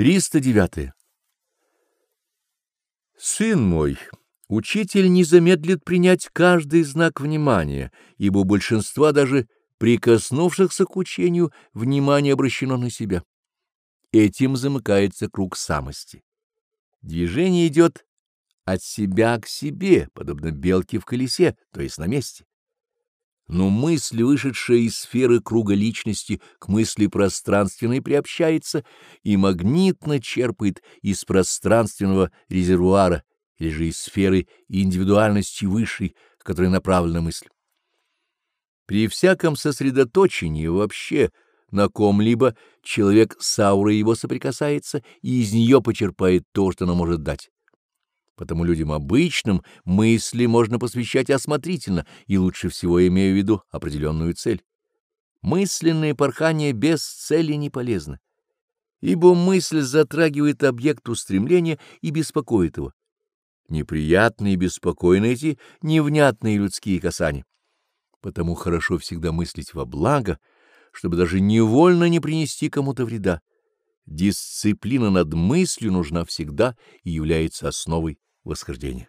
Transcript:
309. Сын мой, учитель не замедлит принять каждый знак внимания, ибо у большинства даже прикоснувшихся к учению внимание обращено на себя. Этим замыкается круг самости. Движение идет от себя к себе, подобно белке в колесе, то есть на месте но мысль, вышедшая из сферы круга личности к мысли пространственной, приобщается и магнитно черпает из пространственного резервуара или же из сферы индивидуальности высшей, к которой направлена мысль. При всяком сосредоточении вообще на ком-либо человек с аурой его соприкасается и из нее почерпает то, что она может дать. Потому людям обычным мысли можно посвящать осмотрительно и лучше всего имея в виду определенную цель. Мысленное порхание без цели не полезно, ибо мысль затрагивает объект устремления и беспокоит его. Неприятные и беспокойные эти невнятные людские касания. Потому хорошо всегда мыслить во благо, чтобы даже невольно не принести кому-то вреда. Дисциплина над мыслью нужна всегда и является основой восхождения.